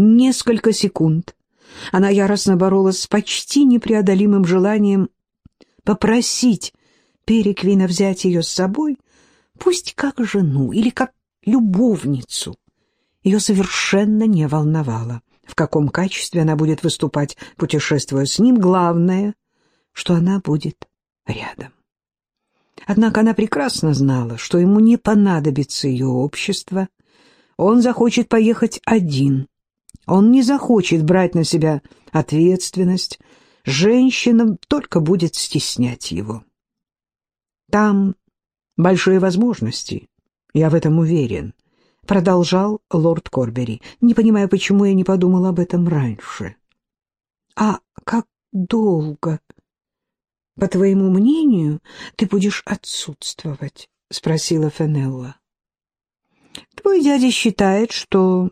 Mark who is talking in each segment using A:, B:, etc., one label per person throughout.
A: Несколько секунд она яростно боролась с почти непреодолимым желанием попросить Переквина взять ее с собой, пусть как жену или как любовницу. Ее совершенно не волновало, в каком качестве она будет выступать, путешествуя с ним. Главное, что она будет рядом. Однако она прекрасно знала, что ему не понадобится ее общество. Он захочет поехать один. Он не захочет брать на себя ответственность. Женщина только будет стеснять его. Там большие возможности, я в этом уверен, продолжал лорд Корбери, не понимая, почему я не подумал об этом раньше. А как долго, по твоему мнению, ты будешь отсутствовать? спросила Фенелла. Твой дядя считает, что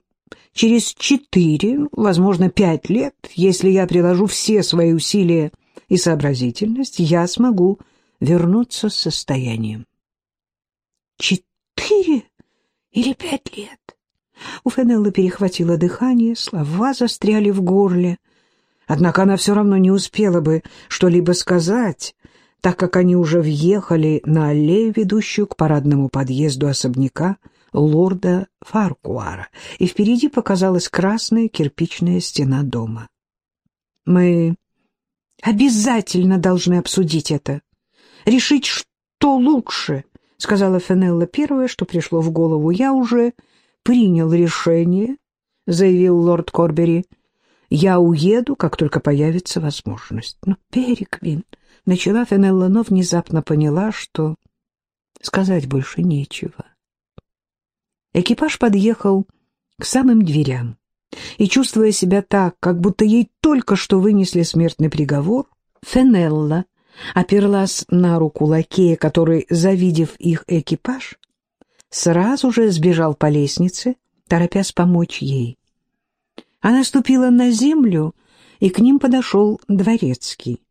A: через четыре, возможно, пять лет, если я приложу все свои усилия и сообразительность, я смогу вернуться с состоянием. Четыре или пять лет? У Фенеллы перехватило дыхание, слова застряли в горле. Однако она все равно не успела бы что-либо сказать, так как они уже въехали на аллею, ведущую к парадному подъезду особняка лорда Фаркуара, и впереди показалась красная кирпичная стена дома. «Мы обязательно должны обсудить это», решить, что лучше, — сказала Фенелла первое, что пришло в голову. — Я уже принял решение, — заявил лорд Корбери. — Я уеду, как только появится возможность. Но Переквин, — начала Фенелла, но внезапно поняла, что сказать больше нечего. Экипаж подъехал к самым дверям, и, чувствуя себя так, как будто ей только что вынесли смертный приговор, Фенелла оперлась на руку лакея, который, завидев их экипаж, сразу же сбежал по лестнице, торопясь помочь ей. Она ступила на землю, и к ним подошел дворецкий.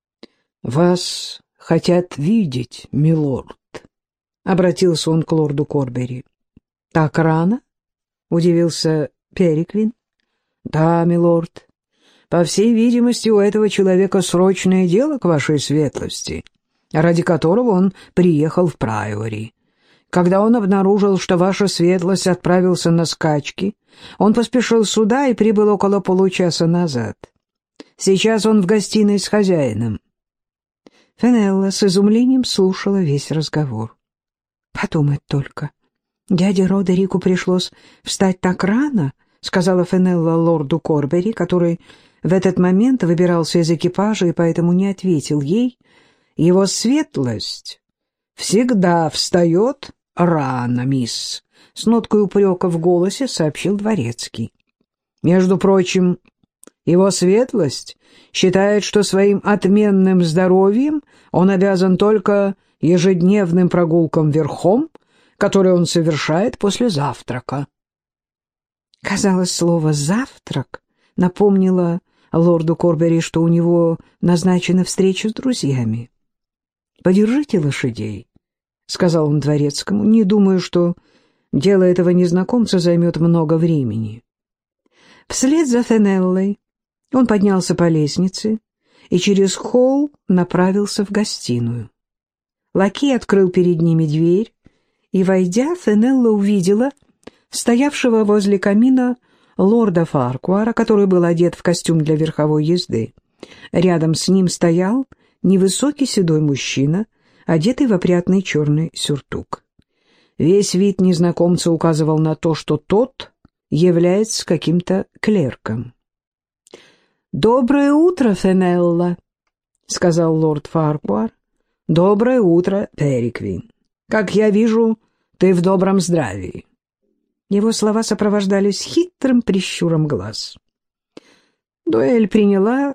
A: — Вас хотят видеть, милорд, — обратился он к лорду Корбери. — Так рано? — удивился Переквин. — Да, милорд, по всей видимости, у этого человека срочное дело к вашей светлости, ради которого он приехал в Прайори. Когда он обнаружил, что ваша светлость отправился на скачки, он поспешил сюда и прибыл около получаса назад. Сейчас он в гостиной с хозяином. Фенелла с изумлением слушала весь разговор. Подумать только. Дяде Родерику пришлось встать так рано, — сказала Фенелла лорду Корбери, который в этот момент выбирался из экипажа и поэтому не ответил ей. «Его светлость всегда встает рано, мисс», — с ноткой упрека в голосе сообщил дворецкий. «Между прочим, его светлость считает, что своим отменным здоровьем он обязан только ежедневным прогулкам верхом, которые он совершает после завтрака». Казалось, слово «завтрак» напомнило лорду Корбери, что у него назначена встреча с друзьями. «Подержите лошадей», — сказал он дворецкому. «Не думаю, что дело этого незнакомца займет много времени». Вслед за Фенеллой он поднялся по лестнице и через холл направился в гостиную. Лакей открыл перед ними дверь, и, войдя, Фенелла увидела стоявшего возле камина лорда Фаркуара, который был одет в костюм для верховой езды. Рядом с ним стоял невысокий седой мужчина, одетый в опрятный черный сюртук. Весь вид незнакомца указывал на то, что тот является каким-то клерком. «Доброе утро, Фенелла», — сказал лорд Фаркуар. «Доброе утро, Периквин. Как я вижу, ты в добром здравии». Его слова сопровождались хитрым прищуром глаз. Дуэль приняла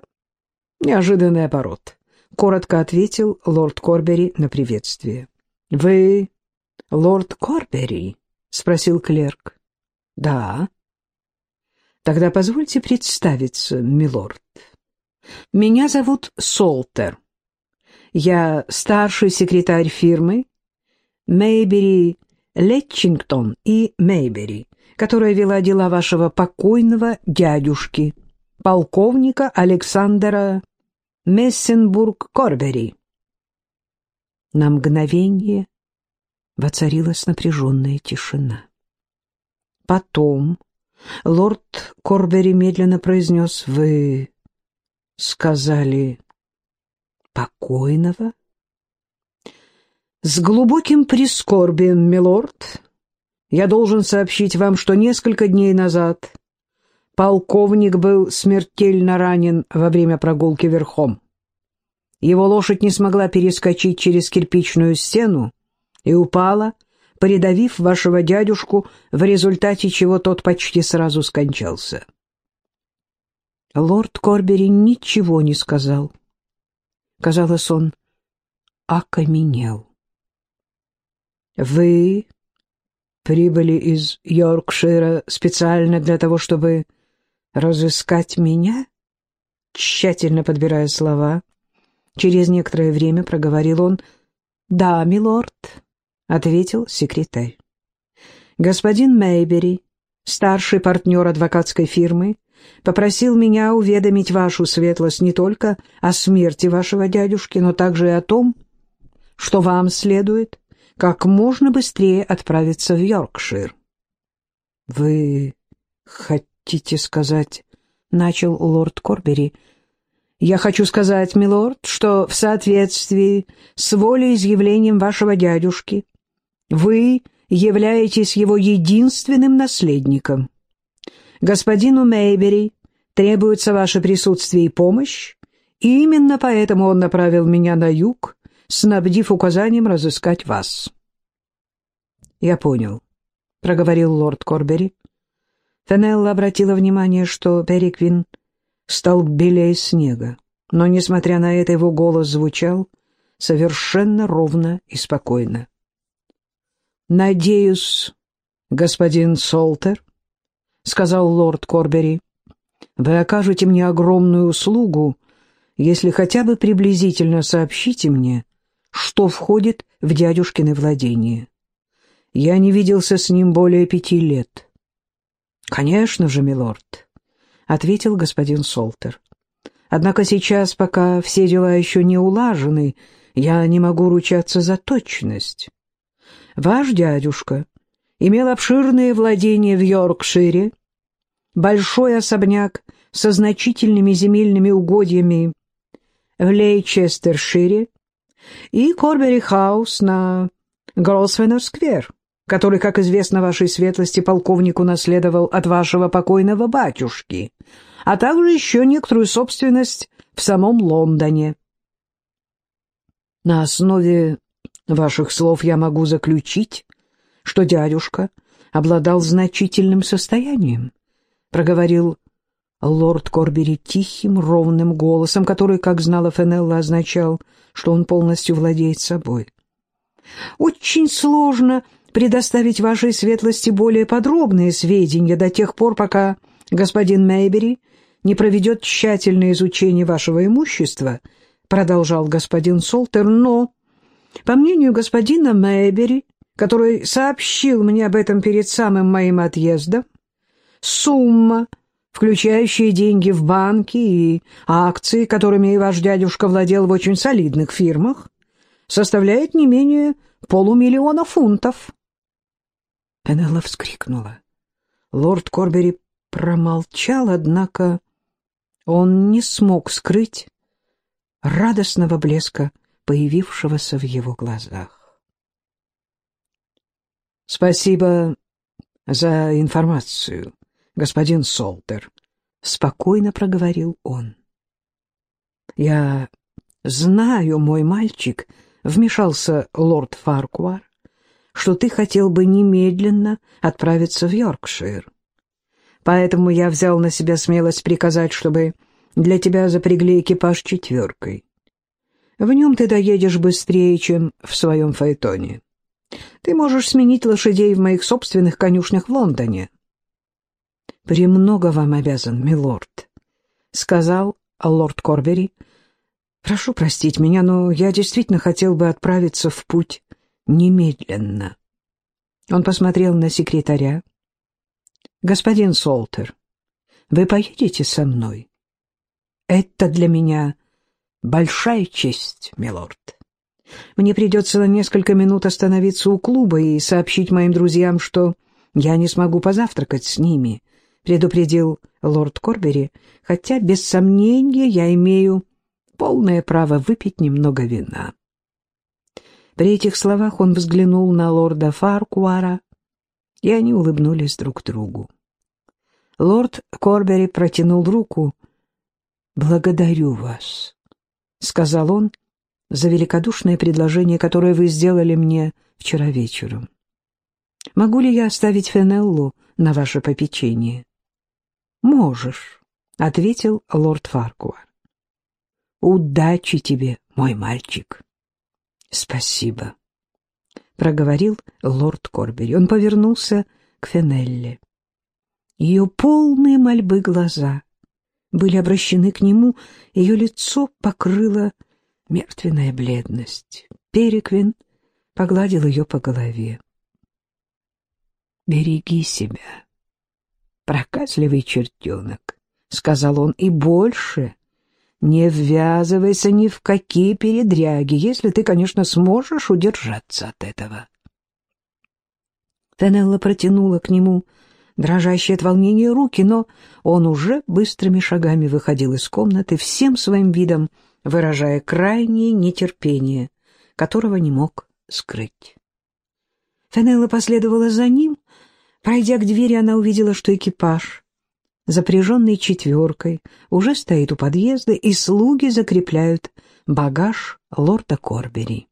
A: неожиданный оборот. Коротко ответил лорд Корбери на приветствие. — Вы лорд Корбери? — спросил клерк. — Да. — Тогда позвольте представиться, милорд. Меня зовут Солтер. Я старший секретарь фирмы Мейбери Летчингтон и Мейбери, которая вела дела вашего покойного дядюшки, полковника Александра Мессенбург-Корбери. На мгновение воцарилась напряженная тишина. Потом лорд Корбери медленно произнес «Вы сказали покойного?» «С глубоким прискорбием, милорд, я должен сообщить вам, что несколько дней назад полковник был смертельно ранен во время прогулки верхом. Его лошадь не смогла перескочить через кирпичную стену и упала, придавив вашего дядюшку, в результате чего тот почти сразу скончался. Лорд Корбери ничего не сказал. Казалось, он окаменел. «Вы прибыли из Йоркшира специально для того, чтобы разыскать меня?» Тщательно подбирая слова, через некоторое время проговорил он «Да, милорд», — ответил секретарь. «Господин Мейбери, старший партнер адвокатской фирмы, попросил меня уведомить вашу светлость не только о смерти вашего дядюшки, но также и о том, что вам следует как можно быстрее отправиться в Йоркшир. — Вы хотите сказать, — начал лорд Корбери, — я хочу сказать, милорд, что в соответствии с волеизъявлением вашего дядюшки вы являетесь его единственным наследником. Господину Мейбери требуется ваше присутствие и помощь, и именно поэтому он направил меня на юг, снабдив указанием разыскать вас. «Я понял», — проговорил лорд Корбери. Фенелла обратила внимание, что Переквин стал белее снега, но, несмотря на это, его голос звучал совершенно ровно и спокойно. «Надеюсь, господин Солтер», — сказал лорд Корбери, — «вы окажете мне огромную услугу, если хотя бы приблизительно сообщите мне, что входит в дядюшкины владения. Я не виделся с ним более пяти лет. — Конечно же, милорд, — ответил господин Солтер. — Однако сейчас, пока все дела еще не улажены, я не могу ручаться за точность. Ваш дядюшка имел обширные владения в Йоркшире, большой особняк со значительными земельными угодьями в Лейчестершире и Корбери-хаус на Гросвеннер-сквер, который, как известно вашей светлости, полковник унаследовал от вашего покойного батюшки, а также еще некоторую собственность в самом Лондоне. На основе ваших слов я могу заключить, что дядюшка обладал значительным состоянием, проговорил лорд Корбери тихим, ровным голосом, который, как знала Фенелла, означал, что он полностью владеет собой. «Очень сложно предоставить вашей светлости более подробные сведения до тех пор, пока господин Мейбери не проведет тщательное изучение вашего имущества», продолжал господин Солтер, «но, по мнению господина Мейбери, который сообщил мне об этом перед самым моим отъездом, сумма, включающие деньги в банки и акции, которыми и ваш дядюшка владел в очень солидных фирмах, составляет не менее полумиллиона фунтов. Пенелла вскрикнула. Лорд Корбери промолчал, однако он не смог скрыть радостного блеска, появившегося в его глазах. «Спасибо за информацию», господин Солтер, — спокойно проговорил он. — Я знаю, мой мальчик, — вмешался лорд Фаркуар, — что ты хотел бы немедленно отправиться в Йоркшир. Поэтому я взял на себя смелость приказать, чтобы для тебя запрягли экипаж четверкой. В нем ты доедешь быстрее, чем в своем фаэтоне. Ты можешь сменить лошадей в моих собственных конюшнях в Лондоне. «Премного вам обязан, милорд», — сказал лорд Корбери. «Прошу простить меня, но я действительно хотел бы отправиться в путь немедленно». Он посмотрел на секретаря. «Господин Солтер, вы поедете со мной?» «Это для меня большая честь, милорд. Мне придется на несколько минут остановиться у клуба и сообщить моим друзьям, что я не смогу позавтракать с ними», — предупредил лорд Корбери, «хотя, без сомнения, я имею полное право выпить немного вина». При этих словах он взглянул на лорда Фаркуара, и они улыбнулись друг другу. Лорд Корбери протянул руку. «Благодарю вас», — сказал он, — «за великодушное предложение, которое вы сделали мне вчера вечером. Могу ли я оставить Фенеллу на ваше попечение?» «Можешь», — ответил лорд Фаркуар. «Удачи тебе, мой мальчик». «Спасибо», — проговорил лорд Корбери. Он повернулся к Фенелле. Ее полные мольбы глаза были обращены к нему, ее лицо покрыло мертвенная бледность. Переквин погладил ее по голове. «Береги себя, проказливый чертенок», — сказал он, — «и больше не ввязывайся ни в какие передряги, если ты, конечно, сможешь удержаться от этого. Фенелла протянула к нему дрожащие от волнения руки, но он уже быстрыми шагами выходил из комнаты, всем своим видом выражая крайнее нетерпение, которого не мог скрыть. Фенелла последовала за ним. Пройдя к двери, она увидела, что экипаж запряженный четверкой, уже стоит у подъезда, и слуги закрепляют багаж лорда Корбери.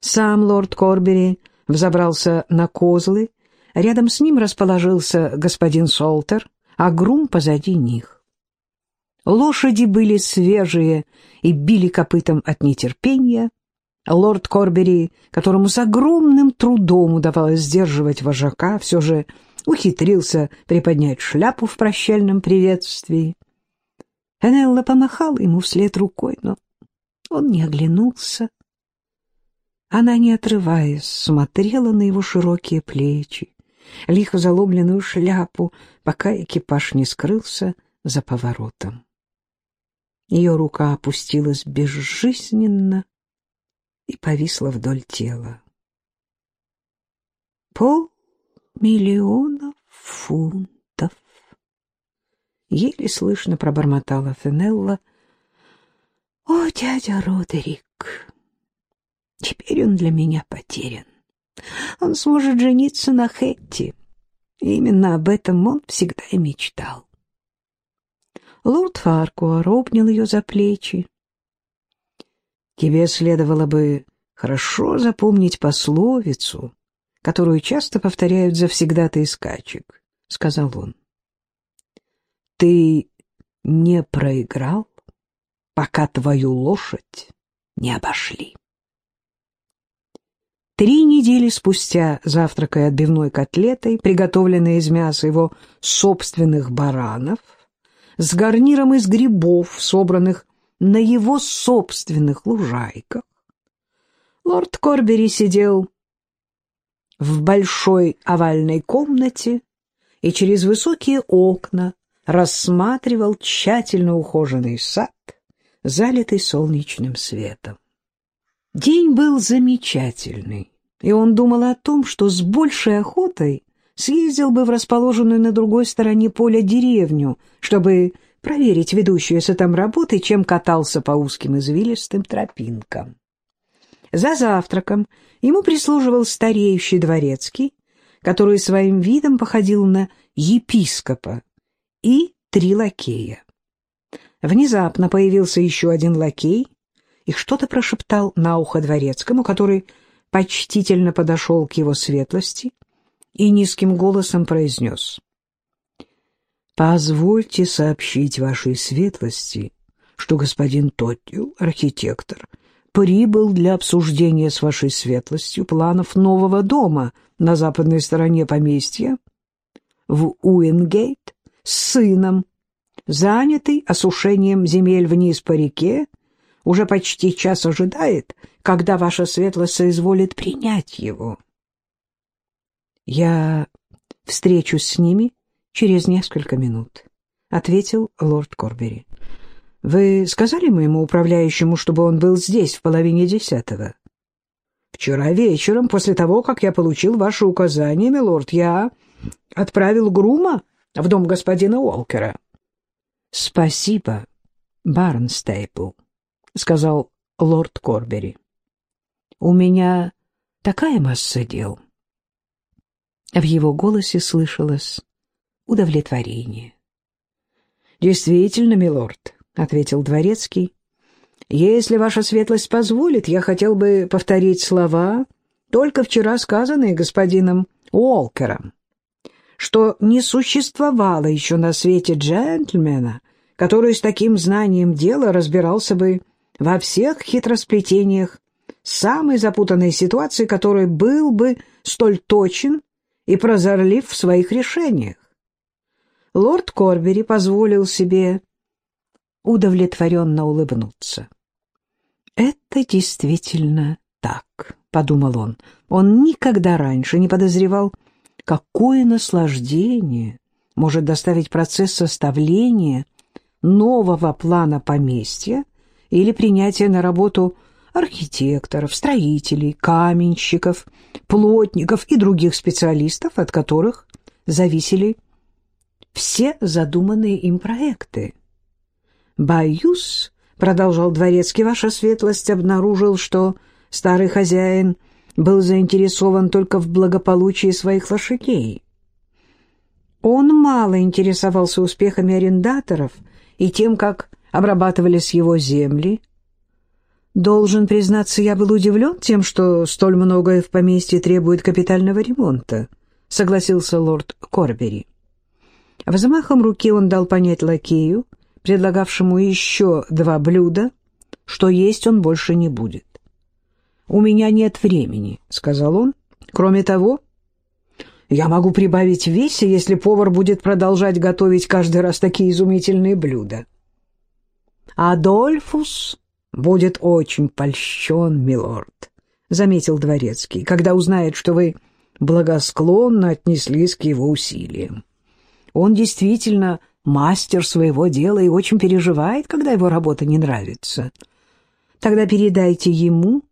A: Сам лорд Корбери взобрался на козлы, рядом с ним расположился господин Солтер, а грум позади них. Лошади были свежие и били копытом от нетерпения. Лорд Корбери, которому с огромным трудом удавалось сдерживать вожака, все же ухитрился приподнять шляпу в прощальном приветствии. Энелла помахала ему вслед рукой, но он не оглянулся. Она, не отрываясь, смотрела на его широкие плечи, лихо заломленную шляпу, пока экипаж не скрылся за поворотом. Ее рука опустилась безжизненно и повисла вдоль тела. Пол миллионов фунтов. Еле слышно пробормотала Фенелла. О, дядя Родерик, теперь он для меня потерян. Он сможет жениться на Хетти. Именно об этом он всегда и мечтал. Лорд Фаркуар обнял ее за плечи. Тебе следовало бы хорошо запомнить пословицу, которую часто повторяют завсегдатые скачек, — сказал он. — Ты не проиграл, пока твою лошадь не обошли. Три недели спустя, завтракая отбивной котлетой, приготовленной из мяса его собственных баранов, с гарниром из грибов, собранных на его собственных лужайках, лорд Корбери сидел в большой овальной комнате и через высокие окна рассматривал тщательно ухоженный сад, залитый солнечным светом. День был замечательный, и он думал о том, что с большей охотой съездил бы в расположенную на другой стороне поля деревню, чтобы проверить ведущиеся там работы, чем катался по узким извилистым тропинкам. За завтраком ему прислуживал стареющий дворецкий, который своим видом походил на епископа, и три лакея. Внезапно появился еще один лакей и что-то прошептал на ухо дворецкому, который почтительно подошел к его светлости и низким голосом произнес. «Позвольте сообщить вашей светлости, что господин Тоттью, архитектор, — прибыл для обсуждения с вашей светлостью планов нового дома на западной стороне поместья в Уингейт с сыном, занятый осушением земель вниз по реке, уже почти час ожидает, когда ваша светлость соизволит принять его. Я встречусь с ними через несколько минут, — ответил лорд Корбери. — Вы сказали моему управляющему, чтобы он был здесь в половине десятого? — Вчера вечером, после того, как я получил ваши указания, милорд, я отправил грума в дом господина Уолкера. — Спасибо, Барнстейпл, — сказал лорд Корбери. — У меня такая масса дел. В его голосе слышалось удовлетворение. — Действительно, милорд, — ответил дворецкий, — если ваша светлость позволит, я хотел бы повторить слова, только вчера сказанные господином Уолкером что не существовало еще на свете джентльмена, который с таким знанием дела разбирался бы во всех хитросплетениях самой запутанной ситуации, который был бы столь точен и прозорлив в своих решениях. Лорд Корбери позволил себе удовлетворенно улыбнуться. «Это действительно так», — подумал он. Он никогда раньше не подозревал, какое наслаждение может доставить процесс составления нового плана поместья или принятия на работу архитекторов, строителей, каменщиков, плотников и других специалистов, от которых зависели все задуманные им проекты. «Боюсь», — продолжал дворецкий, — «ваша светлость обнаружил, что старый хозяин — был заинтересован только в благополучии своих лошадей. Он мало интересовался успехами арендаторов и тем, как обрабатывались его земли. Должен признаться, я был удивлен тем, что столь многое в поместье требует капитального ремонта, согласился лорд Корбери. Взмахом руки он дал понять лакею, предлагавшему еще два блюда, что есть он больше не будет. «У меня нет времени», — сказал он. «Кроме того, я могу прибавить в весе, если повар будет продолжать готовить каждый раз такие изумительные блюда». «Адольфус будет очень польщен, милорд», — заметил дворецкий, «когда узнает, что вы благосклонно отнеслись к его усилиям. Он действительно мастер своего дела и очень переживает, когда его работа не нравится. Тогда передайте ему,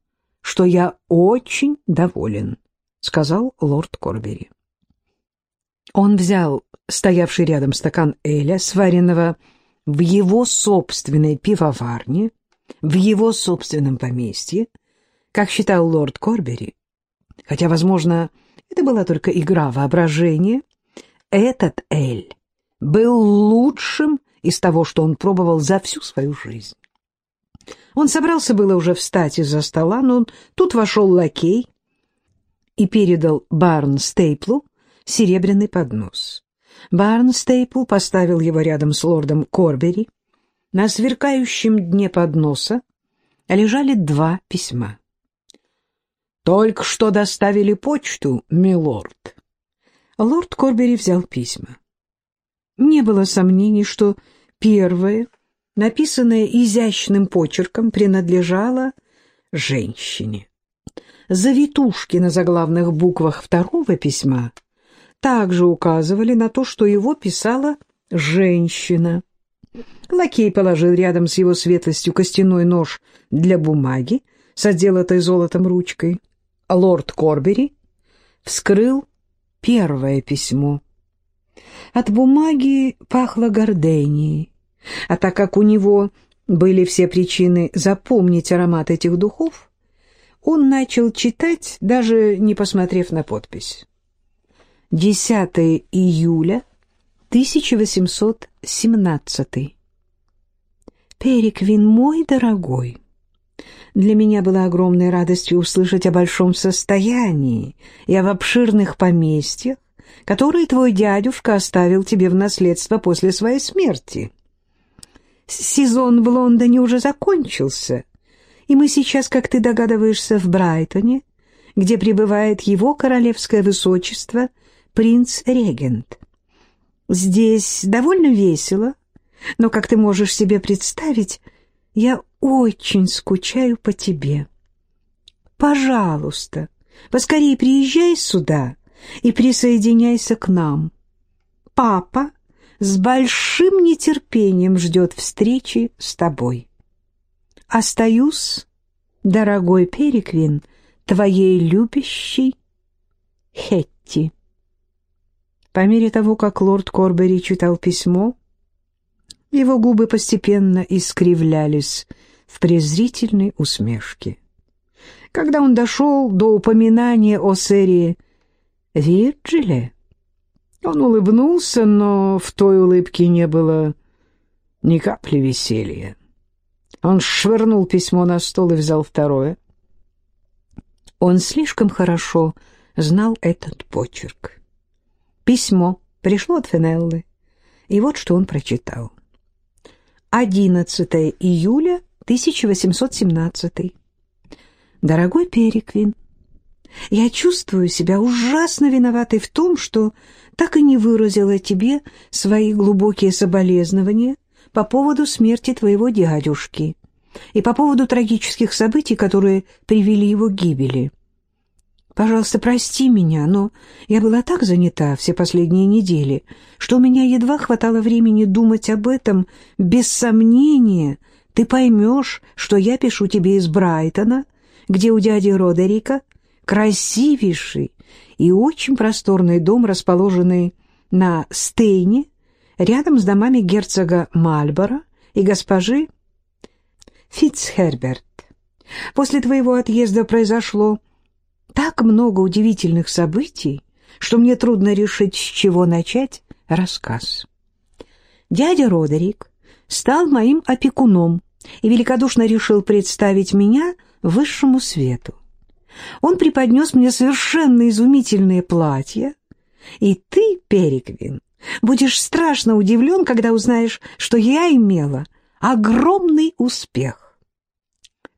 A: что я очень доволен», — сказал лорд Корбери. Он взял стоявший рядом стакан Эля, сваренного в его собственной пивоварне, в его собственном поместье, как считал лорд Корбери, хотя, возможно, это была только игра воображения, этот Эль был лучшим из того, что он пробовал за всю свою жизнь. Он собрался было уже встать из-за стола, но тут вошел лакей и передал Барн Стейплу серебряный поднос. Барн Стейпл поставил его рядом с лордом Корбери. На сверкающем дне подноса лежали два письма. «Только что доставили почту, милорд». Лорд Корбери взял письма. Не было сомнений, что первое — написанное изящным почерком, принадлежало женщине. Завитушки на заглавных буквах второго письма также указывали на то, что его писала женщина. Лакей положил рядом с его светлостью костяной нож для бумаги с отделатой золотом ручкой. Лорд Корбери вскрыл первое письмо. От бумаги пахло горденией. А так как у него были все причины запомнить аромат этих духов, он начал читать, даже не посмотрев на подпись. 10 июля 1817. Переквин мой дорогой, для меня была огромной радостью услышать о большом состоянии и об обширных поместьях, которые твой дядюшка оставил тебе в наследство после своей смерти. Сезон в Лондоне уже закончился, и мы сейчас, как ты догадываешься, в Брайтоне, где пребывает его королевское высочество, принц-регент. Здесь довольно весело, но, как ты можешь себе представить, я очень скучаю по тебе. Пожалуйста, поскорее приезжай сюда и присоединяйся к нам. Папа с большим нетерпением ждет встречи с тобой. Остаюсь, дорогой Переквин, твоей любящей Хетти. По мере того, как лорд Корбери читал письмо, его губы постепенно искривлялись в презрительной усмешке. Когда он дошел до упоминания о сэре Вирджиле, он улыбнулся, но в той улыбке не было ни капли веселья. Он швырнул письмо на стол и взял второе. Он слишком хорошо знал этот почерк. Письмо пришло от Фенеллы, и вот что он прочитал. 11 июля 1817. Дорогой Переквин, я чувствую себя ужасно виноватой в том, что так и не выразила тебе свои глубокие соболезнования по поводу смерти твоего дядюшки и по поводу трагических событий, которые привели его к гибели. Пожалуйста, прости меня, но я была так занята все последние недели, что у меня едва хватало времени думать об этом. Без сомнения, ты поймешь, что я пишу тебе из Брайтона, где у дяди Родерика красивейший и очень просторный дом, расположенный на Стейне, рядом с домами герцога Мальборо и госпожи Фитцхерберт. После твоего отъезда произошло так много удивительных событий, что мне трудно решить, с чего начать рассказ. Дядя Родерик стал моим опекуном и великодушно решил представить меня высшему свету. Он преподнес мне совершенно изумительные платья, и ты, Переквин, будешь страшно удивлен, когда узнаешь, что я имела огромный успех.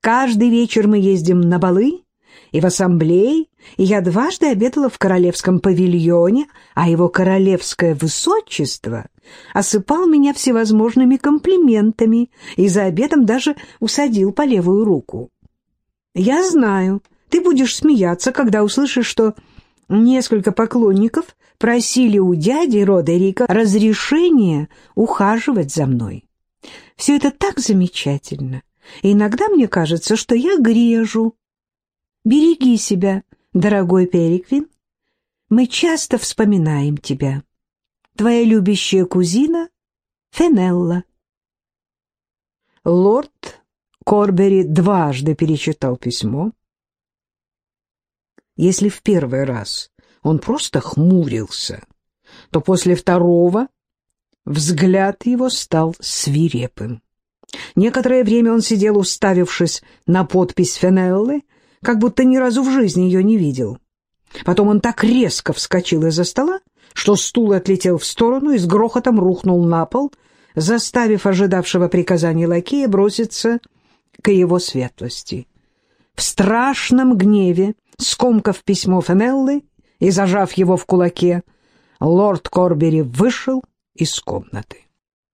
A: Каждый вечер мы ездим на балы и в ассамблее, и я дважды обедала в королевском павильоне, а его королевское высочество осыпал меня всевозможными комплиментами и за обедом даже усадил по левую руку. Я знаю, ты будешь смеяться, когда услышишь, что несколько поклонников просили у дяди Родерика разрешения ухаживать за мной. Все это так замечательно, иногда мне кажется, что я грежу, Береги себя, дорогой Переквин. Мы часто вспоминаем тебя. Твоя любящая кузина Фенелла. Лорд Корбери дважды перечитал письмо. Если в первый раз он просто хмурился, то после второго взгляд его стал свирепым. Некоторое время он сидел, уставившись на подпись Фенеллы, как будто ни разу в жизни ее не видел. Потом он так резко вскочил из-за стола, что стул отлетел в сторону и с грохотом рухнул на пол, заставив ожидавшего приказания лакея броситься к его светлости. В страшном гневе, скомкав письмо Фенеллы и зажав его в кулаке, лорд Корбери вышел из комнаты.